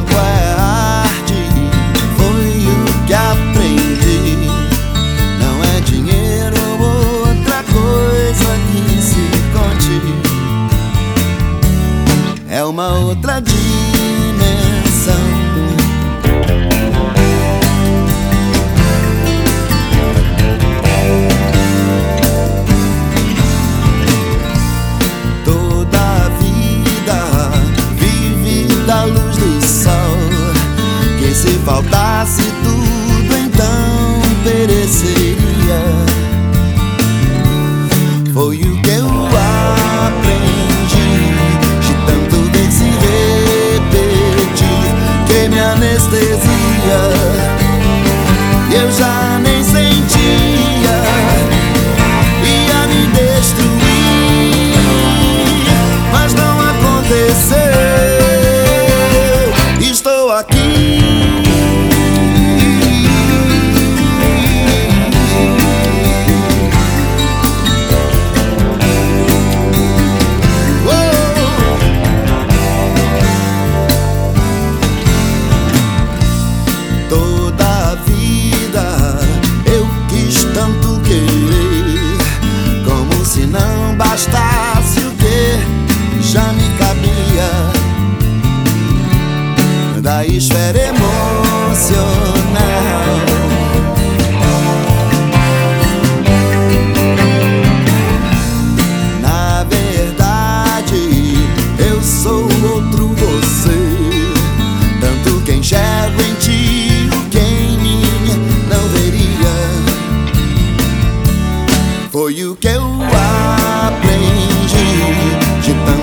tempo é arte, foi o que aprendi. Não é dinheiro ou outra coisa que se conte, é uma outra dimensão. Faltasse tudo, então pereceria. Foi o que eu aprendi de tanto ver se repetir que me anestesia. la esfera emocional. Na verdade, eu sou outro você, tanto quem enxergo em ti o que em mim não veria. Foi o que eu aprendi de tanto